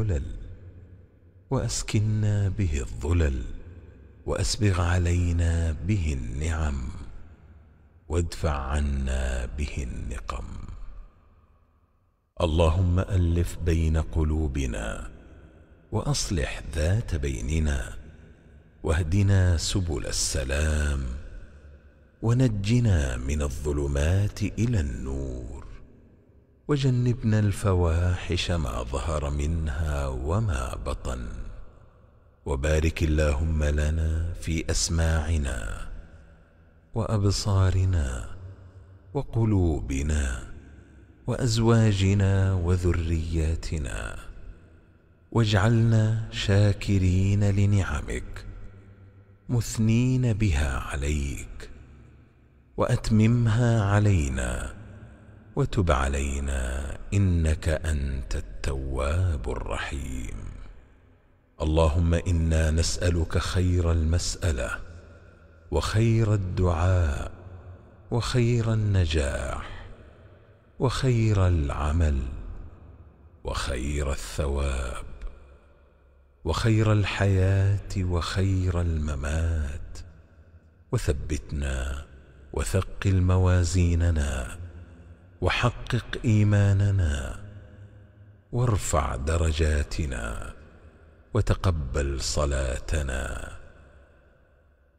الحلل وأسكنا به الظلل وأسبغ علينا به النعم وادفع عنا به النقم. اللهم ألف بين قلوبنا وأصلح ذات بيننا واهدنا سبل السلام ونجنا من الظلمات إلى النور. وجنبنا الفواحش ما ظهر منها وما بطن. وبارك اللهم لنا في أسماعنا وأبصارنا وقلوبنا وأزواجنا وذرياتنا. واجعلنا شاكرين لنعمك مثنين بها عليك وأتممها علينا وتب علينا إنك أنت التواب الرحيم. اللهم إنا نسألك خير المسألة وخير الدعاء وخير النجاح وخير العمل وخير الثواب وخير الحياة وخير الممات. وثبتنا وثقل موازيننا وحقق إيماننا وارفع درجاتنا وتقبل صلاتنا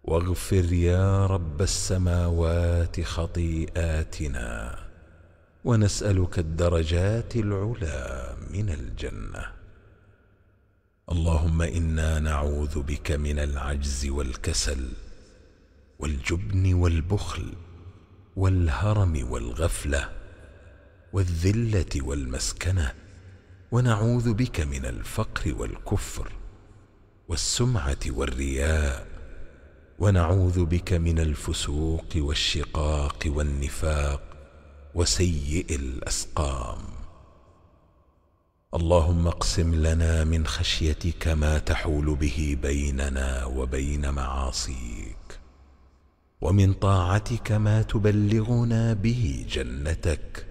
واغفر يا رب السماوات خطيئاتنا ونسألك الدرجات العلا من الجنة. اللهم إنا نعوذ بك من العجز والكسل والجبن والبخل والهرم والغفلة والذلة والمسكنة ونعوذ بك من الفقر والكفر والسمعة والرياء ونعوذ بك من الفسوق والشقاق والنفاق وسيء الأسقام. اللهم اقسم لنا من خشيتك ما تحول به بيننا وبين معاصيك ومن طاعتك ما تبلغنا به جنتك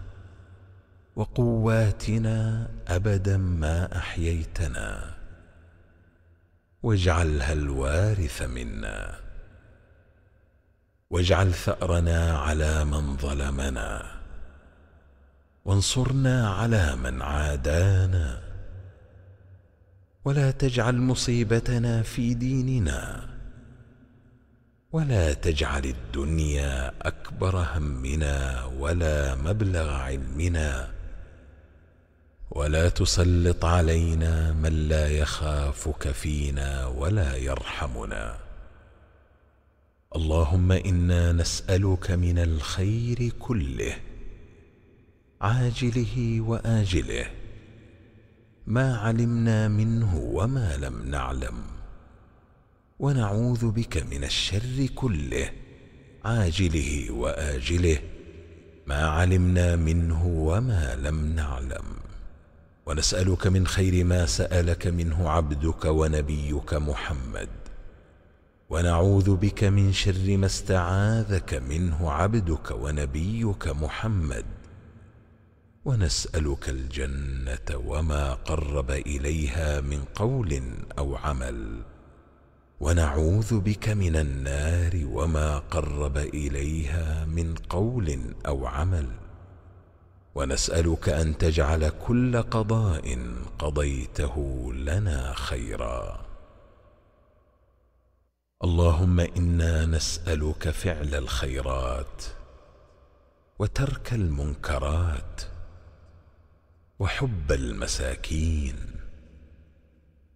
وقواتنا أبدا ما أحييتنا. واجعلها الوارث منا. واجعل ثأرنا على من ظلمنا. وانصرنا على من عادانا. ولا تجعل مصيبتنا في ديننا. ولا تجعل الدنيا أكبر همنا ولا مبلغ علمنا. ولا تسلط علينا من لا يخافك فينا ولا يرحمنا. اللهم إنا نسألك من الخير كله عاجله وآجله ما علمنا منه وما لم نعلم. ونعوذ بك من الشر كله عاجله وآجله ما علمنا منه وما لم نعلم. ونسألك من خير ما سألك منه عبدك ونبيك محمد. ونعوذ بك من شر ما استعاذك منه عبدك ونبيك محمد. ونسألك الجنة وما قرب إليها من قول أو عمل. ونعوذ بك من النار وما قرب إليها من قول أو عمل. ونسألك أن تجعل كل قضاء قضيته لنا خيرا. اللهم إنا نسألك فعل الخيرات وترك المنكرات وحب المساكين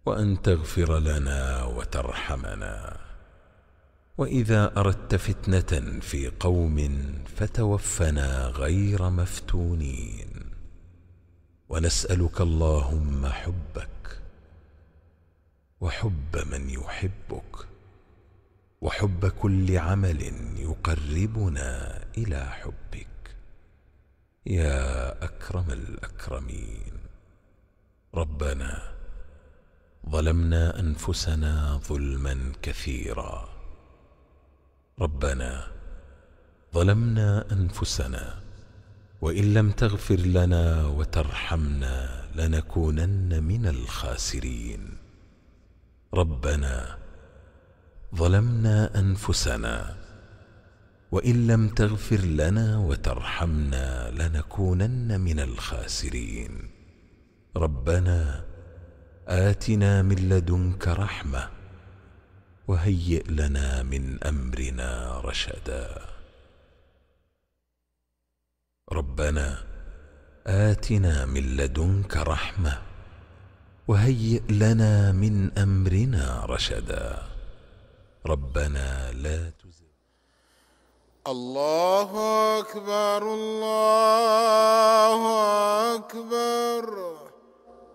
وأن تغفر لنا وترحمنا. وإذا أردت فتنة في قوم فتوفنا غير مفتونين. ونسألك اللهم حبك وحب من يحبك وحب كل عمل يقربنا إلى حبك. يا أكرم الأكرمين ربنا ظلمنا أنفسنا ظلما كثيرا. ربنا ظلمنا أنفسنا وإن لم تغفر لنا وترحمنا لنكونن من الخاسرين. ربنا ظلمنا أنفسنا وإن لم تغفر لنا وترحمنا لنكونن من الخاسرين. ربنا آتنا من لدنك رحمة وهيئ لنا من أمرنا رشدا. ربنا آتنا من لدنك رحمة وهيئ لنا من أمرنا رشدا. ربنا لا تزغ. الله أكبر الله أكبر.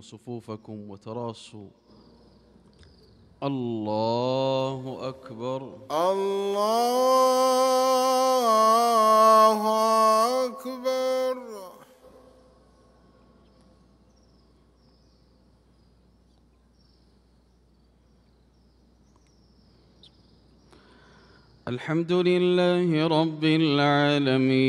صفوفكم وتراصوا. الله أكبر. الله أكبر. الحمد لله رب العالمين.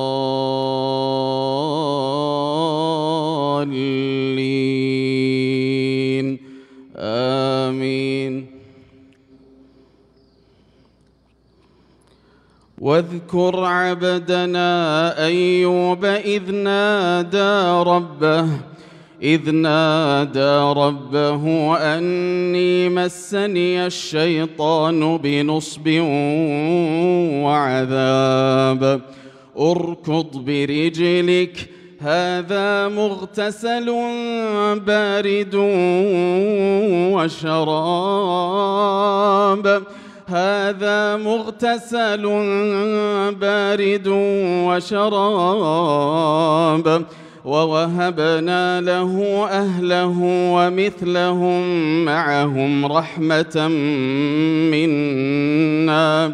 آمين. واذكر عبدنا أيوب إذ نادى ربه إذ نادى ربه أني مسني الشيطان بنصب وعذاب. اركض برجلك هذا مغتسل بارد وشراب. هذا مغتسل بارد وشراب. ووهبنا له أهله ومثلهم معهم رحمة منا.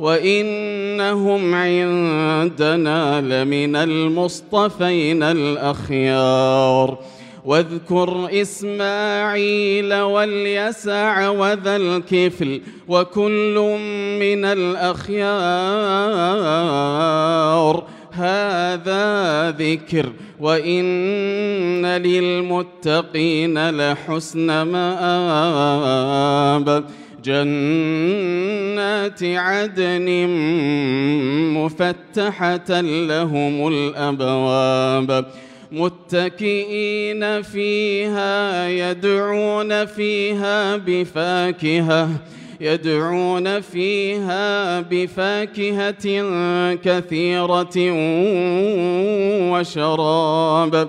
وإنهم عندنا لمن المصطفين الأخيار واذكر إسماعيل واليسع وذا الكفل وكل من الأخيار هذا ذكر وإن للمتقين لحسن مآب جنات عدن مفتحة لهم الأبواب متكئين فيها يدعون فيها بفاكهة يدعون فيها بفاكهة كثيرة وشراب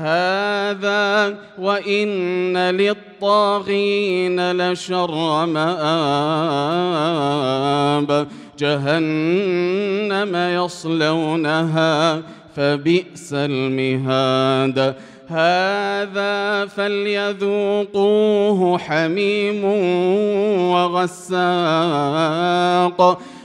هذا وإن للطاغين لشر مآب. جهنم يصلونها فبئس المهاد. هذا فليذوقوه حميم وغساق.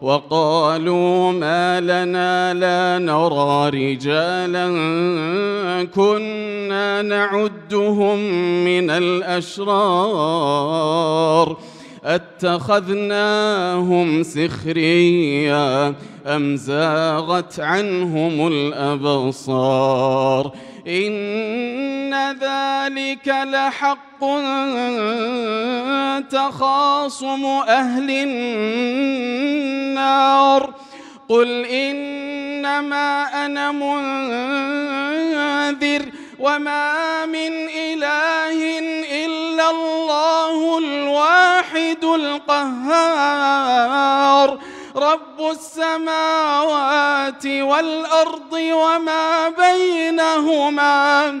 وقالوا ما لنا لا نرى رجالا كنا نعدهم من الأشرار. أتخذناهم سخريا أم زاغت عنهم الأبصار؟ إن ذلك لحق تخاصم أهل النار قل إنما أنا منذر وما من إله إلا الله الواحد القهار رب السماوات والأرض وما بينهما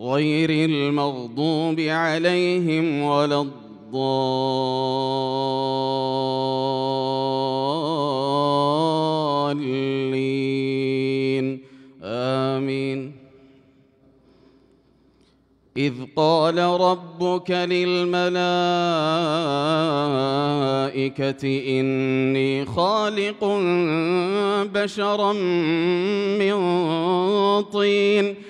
غير المغضوب عليهم ولا الضالين. آمين. إذ قال ربك للملائكة إني خالق بشرا من طين.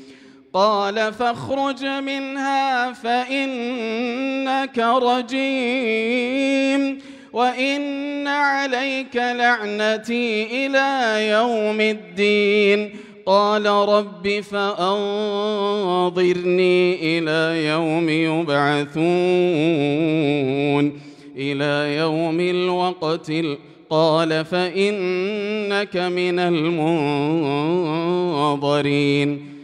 قال فاخرج منها فإنك رجيم وإن عليك لعنتي إلى يوم الدين. قال رب فأنظرني إلى يوم يبعثون إلى يوم الوقت ال- قال فإنك من المنظرين.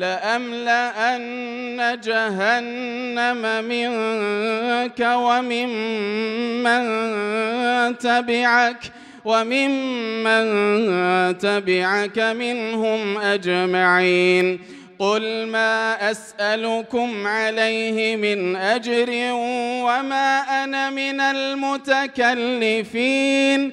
لأملأن جهنم منك وممن تبعك وممن تبعك منهم أجمعين قل ما أسألكم عليه من أجر وما أنا من المتكلفين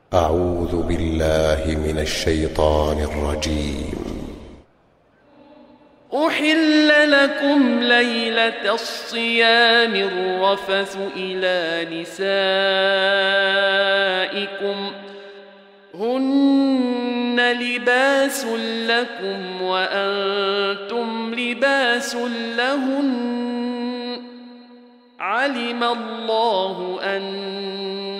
أعوذ بالله من الشيطان الرجيم. أحل لكم ليلة الصيام الرفث إلى نسائكم. هن لباس لكم وأنتم لباس لهن. علم الله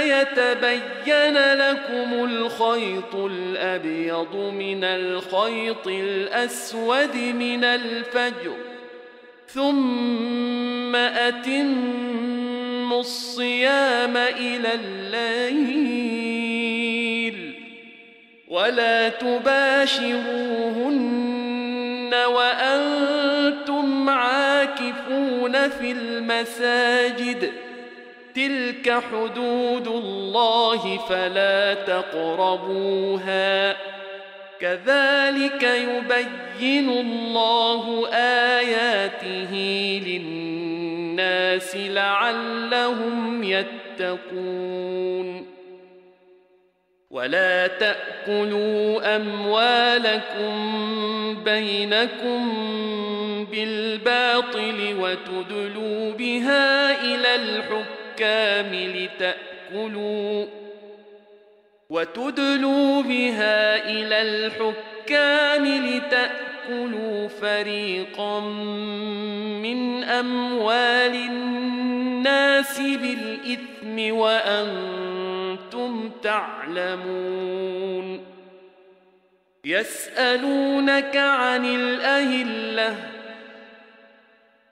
يتبين لكم الخيط الأبيض من الخيط الأسود من الفجر ثم أتموا الصيام إلى الليل. ولا تباشروهن وأنتم عاكفون في المساجد. تلك حدود الله فلا تقربوها كذلك يبين الله آياته للناس لعلهم يتقون ولا تأكلوا أموالكم بينكم بالباطل وتدلوا بها إلى الحكام لتأكلوا وتدلوا بها إلى الحكام لتأكلوا فريقا من أموال الناس بالإثم وأنتم تعلمون يسألونك عن الأهلة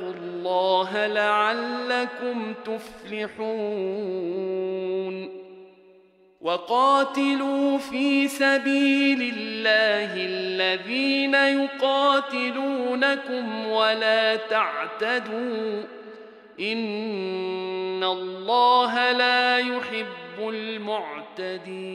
الله لعلكم تفلحون وقاتلوا في سبيل الله الذين يقاتلونكم ولا تعتدوا إن الله لا يحب المعتدين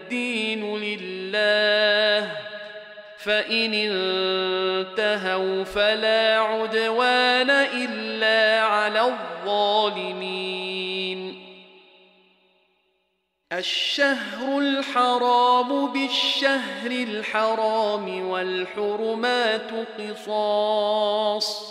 لله فإن انتهوا فلا عدوان إلا على الظالمين. الشهر الحرام بالشهر الحرام والحرمات قصاص.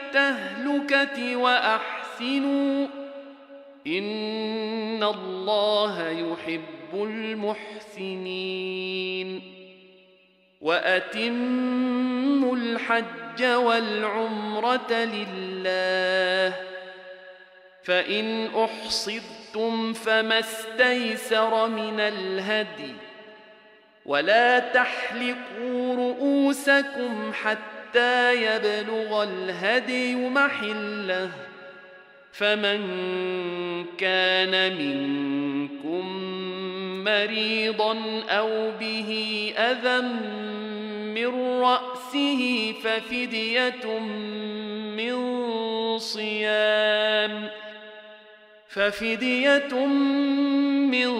التهلكة وأحسنوا. إن الله يحب المحسنين. وأتموا الحج والعمرة لله. فإن أحصرتم فما استيسر من الهدي. ولا تحلقوا رؤوسكم حتى يبلغ الهدي محله. فمن كان منكم مريضا أو به أذى من رأسه ففدية من صيام ففدية من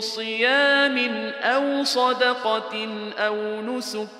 صيام أو صدقة أو نسك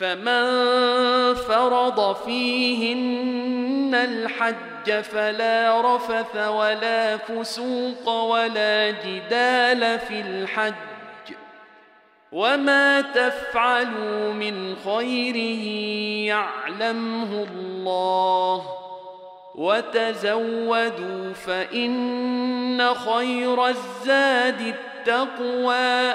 فمن فرض فيهن الحج فلا رفث ولا فسوق ولا جدال في الحج وما تفعلوا من خير يعلمه الله وتزودوا فإن خير الزاد التقوى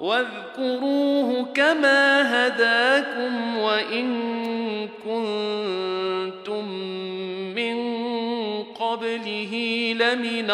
واذكروه كما هداكم وإن كنتم من قبله لمن